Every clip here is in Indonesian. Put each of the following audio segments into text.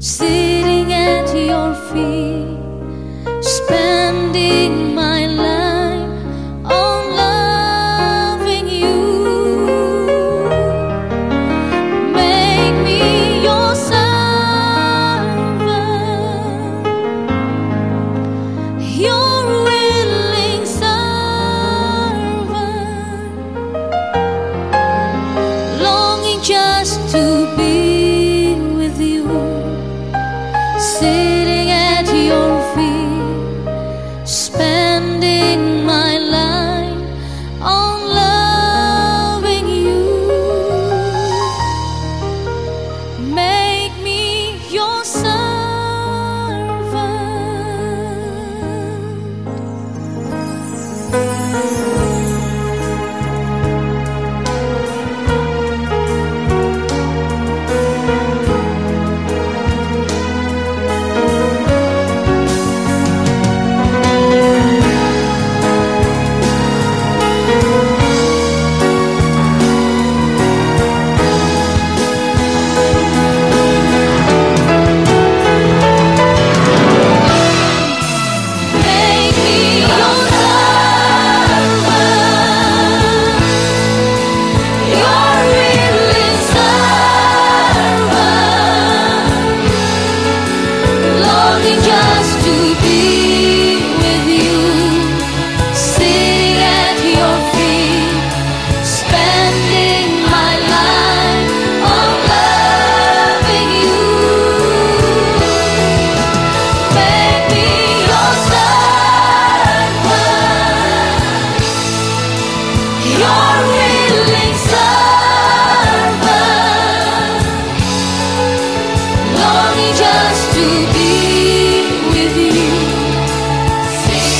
See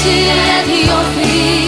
εσύ έδιωθεί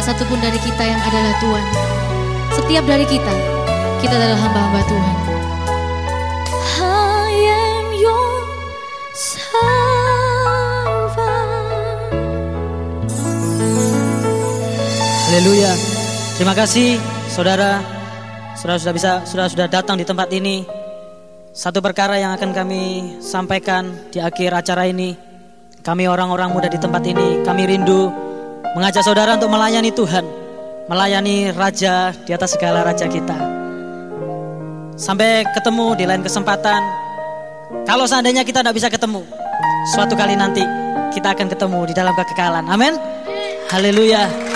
Tidak satupun dari kita yang adalah Tuhan. Setiap dari kita, kita adalah hamba-hamba Tuhan. I am your servant. Haleluya. Terima kasih saudara. Saudara sudah bisa sudah sudah datang di tempat ini. Satu perkara yang akan kami sampaikan di akhir acara ini. Kami orang-orang muda di tempat ini, kami rindu mengajak saudara untuk melayani Tuhan, melayani Raja di atas segala raja kita. Sampai ketemu di lain kesempatan. Kalau seandainya kita tidak bisa ketemu, suatu kali nanti kita akan ketemu di dalam kekekalan. Amin. Haleluya.